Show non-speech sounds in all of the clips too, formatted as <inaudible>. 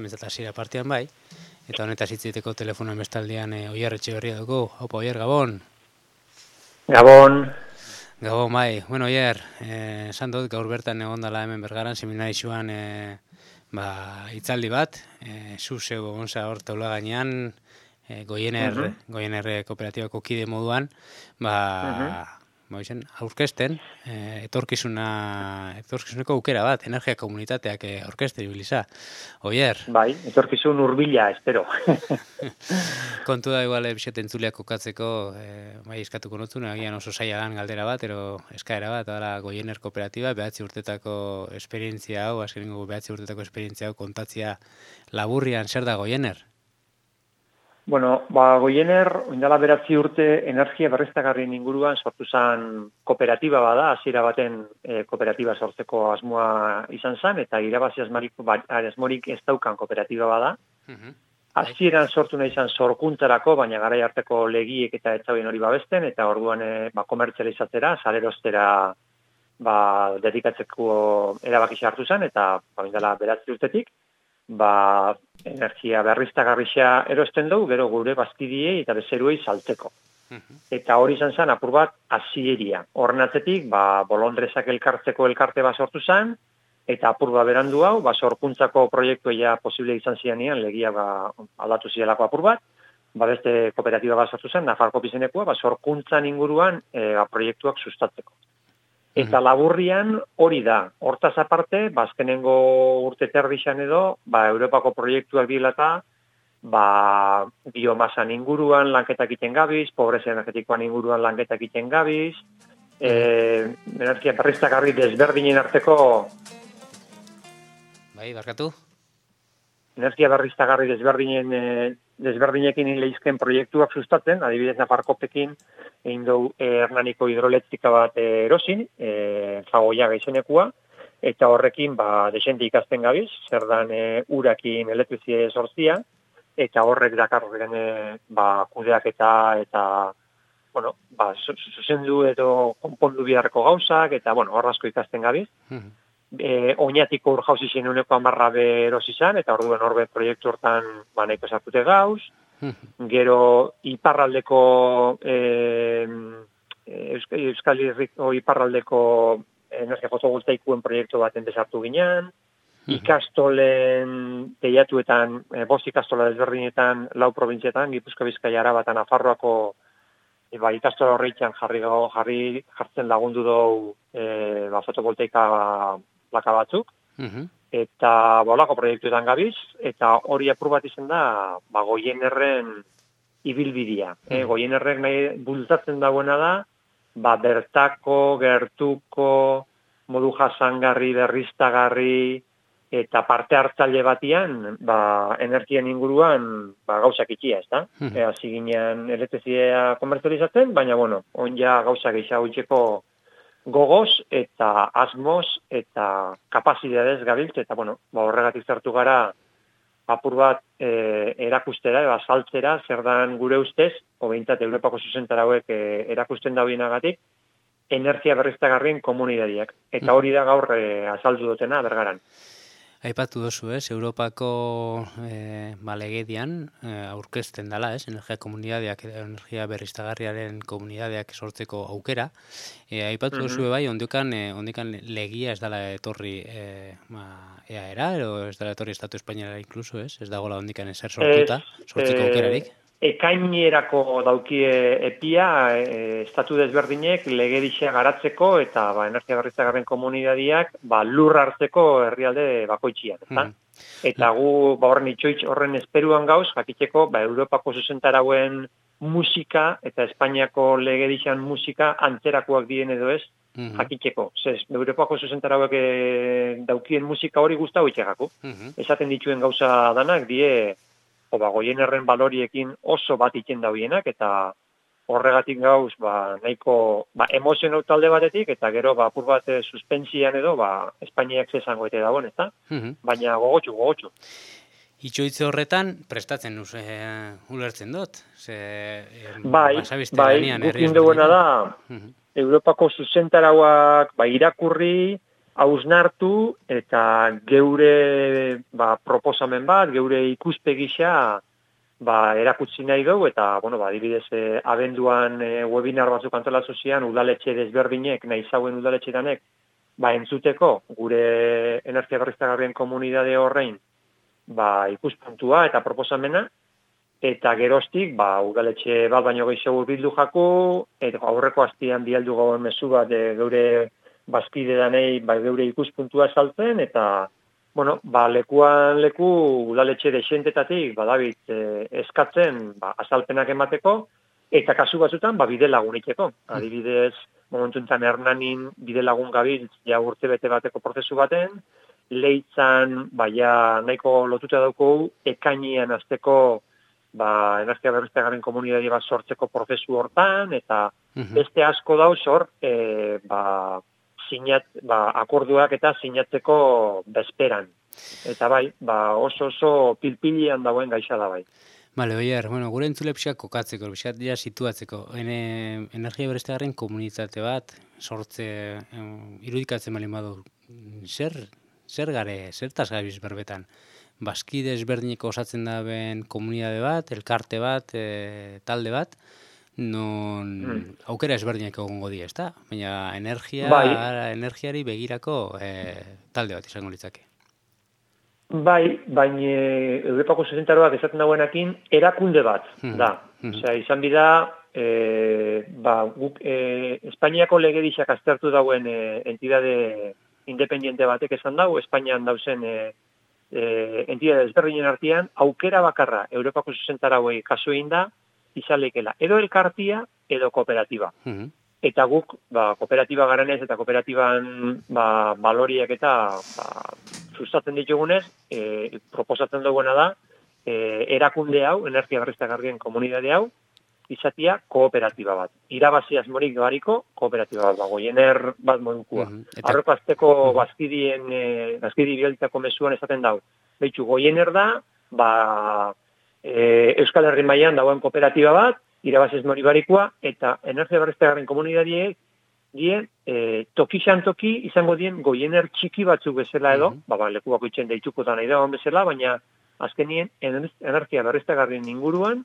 Mentzat hasiera partian bai, eta honetaz hitziteko telefonoan bestaldean e, Oier Etxeberria dugu. Opa, Oier, Gabon. Gabon. Gabon, bai. Bueno, Oier, eh, esan dut gaur bertan egon dela hemen bergaran, seminarizioan e, ba, itzaldi bat, e, zu zeu gonza hor taula gainean, e, goiener, uh -huh. goiener kooperatibako kide moduan, ba, ba, izen, aurkesten, e, etorkizuna, etorkizuneko aukera bat, energia komunitateak e, aurkesten ibiliza. Oier? Bai, etorkizun urbila, espero. <laughs> <laughs> Kontu da igual, ebixet entzuleak kokatzeko, e, bai, eskatuko notu, agian oso saiagan galdera bat, ero eskaera bat, ara, goiener kooperatiba, behatzi urtetako esperientzia hau, azkenengo behatzi urtetako esperientzia hau, kontatzia laburrian zer da goiener? Bueno, ba, goiener, oindala beratzi urte energia berriztagarri inguruan sortu zen kooperatiba bada, hasiera baten e, kooperatiba sortzeko asmoa izan zen, eta irabazi asmorik, ba, asmorik ez daukan kooperatiba bada. Hasieran sortu nahi izan sorkuntzarako, baina garai arteko legiek eta etzauen hori babesten, eta orduan e, ba, komertzializatzera, salerostera ba, dedikatzeko erabaki hartu zen, eta ba, oindala beratzi urtetik, ba, energia berriztagarrisa erosten dugu, gero gure bazkidiei eta bezeruei salteko. Eta hori izan zen, apur bat, azieria. Horren atzetik, ba, bolondrezak elkartzeko elkarte bat sortu zen, eta apur bat berandu hau, ba, sorkuntzako proiektu ja posible izan zianian, legia ba, aldatu zielako apur bat, ba, beste kooperatiba bat sortu zen, Nafarko pizenekua, ba, sorkuntzan inguruan e, ba, proiektuak sustatzeko. Eta laburrian hori da. Hortaz aparte, bazkenengo ba, urte terbixan edo, ba, Europako proiektuak bilata, ba, biomasan inguruan lanketak iten gabiz, pobrezia energetikoan inguruan lanketak iten gabiz, e, energia berriztak desberdinen arteko... Bai, barkatu? Energia berriztagarri desberdinen e, desberdinekin leizken proiektuak sustatzen, adibidez Nafarkopekin egin dugu hernaniko hidroletzika bat erosin, e, zagoia gaizenekua, eta horrekin ba, desente ikasten gabiz, zer dan e, urakin elektrizie sortzia, eta horrek dakar horren ba, kudeak eta, eta bueno, ba, zuzendu edo konpondu biharreko gauzak, eta bueno, horrazko ikasten gabiz. Hmm. E, oinatiko ur jauzi zen uneko amarra berosi izan, eta orduan horbe proiektu hortan ba, nahiko esartute gauz. Gero iparraldeko e, Euskal Herriko iparraldeko energia fotovoltaikuen proiektu baten desartu ginean, ikastolen teiatuetan, e, bost ikastola desberdinetan, lau provintzietan, Gipuzko Bizkaia Arabatan Afarroako e, ba, ikastola horreitzen jarri, jarri jartzen lagundu dugu e, ba, fotovoltaika plaka batzuk eta bolako proiektuetan gabiz, eta hori aprobat izan da, ba, goien erren ibilbidia. Mm. goien errek nahi bultatzen dagoena da, ba, bertako, gertuko, modu jasangarri, berriztagarri, eta parte hartzaile batian, ba, energian inguruan, ba, gauzak itxia, ez da? Mm. Ea, ziginean, elektrizia komertualizatzen, baina, bueno, on ja gauzak itxeko, gogoz eta asmoz eta kapazidadez gabiltz, eta bueno, ba, horregatik zartu gara apur bat e, erakustera, eba saltzera, zer dan gure ustez, obeintzat Europako zuzentara hauek e, erakusten dauinagatik, energia berriztagarrien komunidadiak. Eta mm. hori da gaur e, azaldu dutena bergaran. Aipatu dozu, ez, Europako e, balegedian e, aurkezten dela, ez, energia komunidadeak, energia berriztagarriaren komunidadeak sortzeko aukera. E, aipatu mm -hmm. bai, ondikan, e, ondikan legia ez dela etorri e, ma, EAERA, ero ez dela etorri Estatu Espainiara inkluso, ez? Ez dagoela ondikan ezer sortuta, sortzeko aukerarik ekainerako daukie epia e, estatu desberdinek legedixea garatzeko eta ba, energia berriztagarren komunidadiak ba, lur hartzeko herrialde bakoitzian. Mm. Eta gu ba, horren itxoitz horren esperuan gauz, jakiteko ba, Europako zuzentarauen musika eta Espainiako legedixan musika antzerakoak diren edo ez, Mm jakiteko. Zez, Europako zuzentarauek e, daukien musika hori guztau itxegako. Mm Esaten dituen gauza danak, die ba, goienerren baloriekin oso bat itzen dauienak, eta horregatik gauz, ba, nahiko ba, emozio talde batetik, eta gero, ba, apur bat eh, suspensian edo, ba, Espainiak zezango ete dagoen, eta? Mm Baina gogotxu, gogotxu. Itxoitze horretan, prestatzen nuz, e, ulertzen dut. Ze, e, bai, bai, gukin duena da, Europako zuzentarauak, ba, irakurri, hausnartu eta geure ba, proposamen bat, geure ikuspegisa ba, erakutsi nahi dugu, eta, bueno, ba, adibidez, e, abenduan e, webinar batzuk antolatu zian, udaletxe desberdinek, nahi zauen udaletxe danek, ba, entzuteko, gure energia berriztagarrien komunidade horrein, ba, ikuspuntua eta proposamena, eta gerostik, ba, udaletxe bat baino gehiago bildu jaku, eta aurreko hastian bialdu gauen mesu bat e, geure bazkide danei, ba, geure ikuspuntua saltzen, eta, bueno, ba, lekuan leku udaletxe desentetatik, badabit, e, eskatzen, ba, azalpenak emateko, eta kasu batzutan, ba, bide laguniteko. Mm. Adibidez, momentu enten hernanin bide lagun gabiltz, ja urte bete bateko prozesu baten, leitzan, ba, ja, nahiko lotuta dauko, ekainian azteko, ba, energia berrizte garen komunidadi bat sortzeko prozesu hortan, eta mhm. beste asko dauz hor, e, ba, sinat, ba, akorduak eta sinatzeko bezperan. Eta bai, ba, oso oso pilpilian dauen gaixa da bai. Bale, oier, bueno, gure entzule kokatzeko, pixak dira situatzeko. Ene, energia berezte garen komunitate bat, sortze, irudikatzen malin badu, zer, zer gare, zertaz gabiz berbetan? baskide ezberdineko osatzen da ben komunidade bat, elkarte bat, e, talde bat, non mm. aukera ezberdinak egongo di, ezta? Baina energia, bai. energiari begirako e, talde bat izango litzake. Bai, baina Europako zuzentaroak esaten dauenakin erakunde bat, mm da. Mm Osea, izan bida, e, ba, guk, e, Espainiako legedixak aztertu dauen e, entidade independiente batek esan dago, Espainian dauzen e, eh, entidade desberdinen artean, aukera bakarra Europako zuzentarauei kasu egin da, izalekela, edo elkartia, edo kooperatiba. Mhm. Eta guk, ba, kooperatiba garanez eta kooperatiban ba, baloriak eta ba, sustatzen ditugunez, e, proposatzen duguena da, e, erakunde hau, energia garrien komunidade hau, izatia kooperatiba bat. Irabazi asmorik gariko kooperatiba bat bago, jener bat modukua. Mm -hmm. Arroko azteko mm -hmm. bazkidien, e, bazkidi biolitako mesuan esaten dau. Beitzu, goiener da, ba, e, Euskal Herri mailan dagoen kooperatiba bat, irabazi asmorik barikoa, eta energia barriztegarren komunidadie, die, e, toki toki izango dien goiener txiki batzuk bezala edo, mm -hmm. ba, ba, leku bako itxen deituko da nahi da bezala, baina azkenien energia barriztegarren inguruan,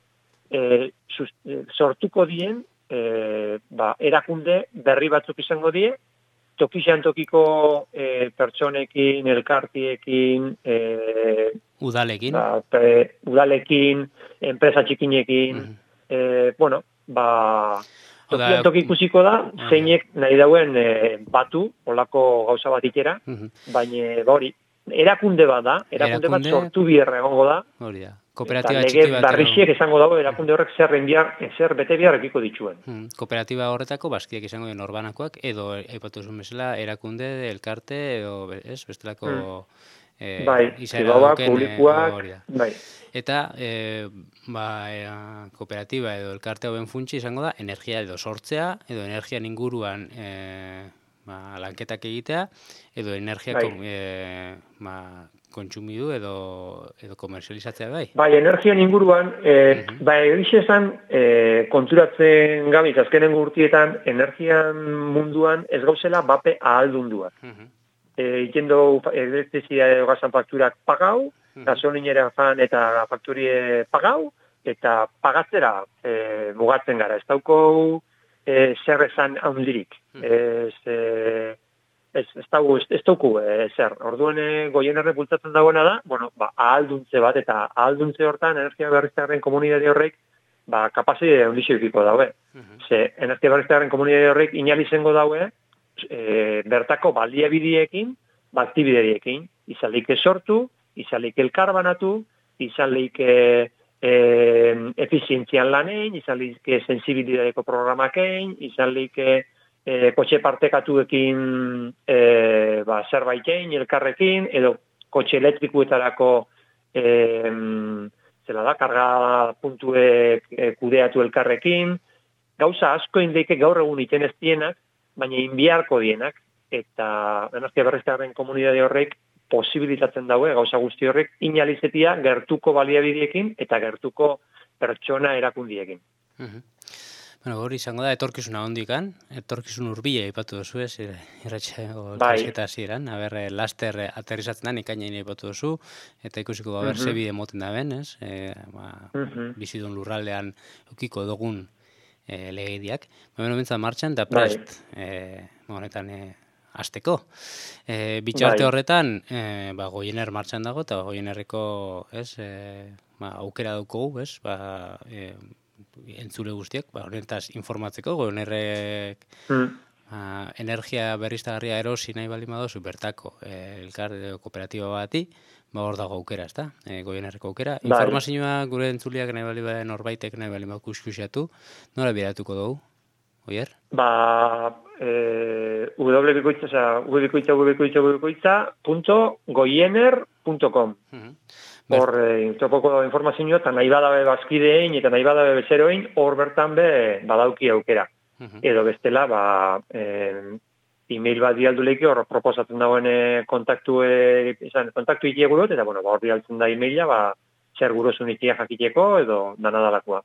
e, sortuko dien e, ba, erakunde berri batzuk izango die, tokixan tokiko e, pertsonekin, elkartiekin, e, udalekin, ba, pe, udalekin, enpresa txikinekin, mm e, bueno, ba, tokian toki ikusiko da, zeinek nahi dauen e, batu, olako gauza bat ikera, mm baina, ba, hori, erakunde bat da, erakunde, erakunde... bat sortu bierra egongo da, hori da kooperatiba txiki bat. Barrixiek esango dago erakunde horrek zer enbiar, zer bete bihar ekiko dituen. Hmm. Kooperatiba horretako baskiak izango den orbanakoak edo aipatu zuen bezala erakunde elkarte edo ez bestelako hmm. Eh, bai, zibauak, eh, publikoak, bai. Eta e, ba, e, kooperatiba edo elkarte hoben funtsi izango da energia edo sortzea edo energia inguruan e, ba, lanketak egitea edo energia bai. e, ba, kontsumidu edo edo komerzializatzea bai. Bai, energian inguruan eh uh bai esan eh konturatzen gabiz azkenen urtietan energian munduan ez gauzela bape ahaldundua. Uh -huh. Eh yendo electricidad gasan fakturak pagau, uh -huh. gasolinera fan eta fakturie pagau eta pagatzera eh mugatzen gara. Ez dauko eh zer esan handirik. -huh. eh ez, ez, dago, ez, ez dugu, e, zer, orduan eh, goien errepultatzen dagoena da, bueno, ba, ahalduntze bat, eta ahalduntze hortan, energia berriztearen komunidade horrek, ba, kapasi ondixo ikiko daue. Ze, energia berriztearen komunidade horrek, inalizengo daue, e, bertako baliabidiekin, ba, aktibidadiekin, izalik sortu, izalik elkarbanatu, izalik e, e, efizientzian lanein, izalik sensibilidadeko programakein, izalik e, kotxe partekatuekin e, ba, zerbaitein, elkarrekin, edo kotxe elektrikuetarako e, zela da, karga puntuek e, kudeatu elkarrekin, gauza asko indeike gaur egun iten ez dienak, baina inbiarko dienak, eta energia berriztearen komunidade horrek posibilitatzen daue gauza guzti horrek inalizetia gertuko baliabidiekin eta gertuko pertsona erakundiekin. Bueno, hori izango da, etorkizuna hondikan, etorkizun urbila ipatu duzu ez, irratxe bai. ziren, haber, eh, laster aterrizatzen da, ikainain ipatu duzu, eta ikusiko da, haber, zebi emoten da ben, ez, e, ba, bizidun lurraldean ukiko dugun e, legeidiak. Baina bintzat martxan, da prest, bai. e, honetan, e, azteko. E, bitxarte bai. horretan, e, ba, goiener martxan dago, eta goienerreko, ez, e, ba, aukera daukogu, ez, ba, e, entzule guztiak, ba, horretaz informatzeko, gonerrek mm. Ba, energia berriztagarria erosi nahi bali madozu, bertako eh, elkar kooperatiba bati, ba, hor dago aukera, ez da, e, goienerreko aukera. Bai. Informazioa gure entzuliak nahi bali bali norbaitek nahi bali kuskusiatu, nola biratuko dugu? Oier? Ba, e, www.goiener.com Hor, e, topoko informazioa, eta nahi badabe bazkidein, eta nahi badabe bezeroin, hor bertan be, badauki aukera. Edo bestela, ba, e, e-mail bat dialdu lehiki, hor proposatzen dagoen kontaktu, e, izan, kontaktu eta bueno, ba, hor dialtzen da e-maila, ba, zer gurosun ikia jakiteko, edo danadalakoa.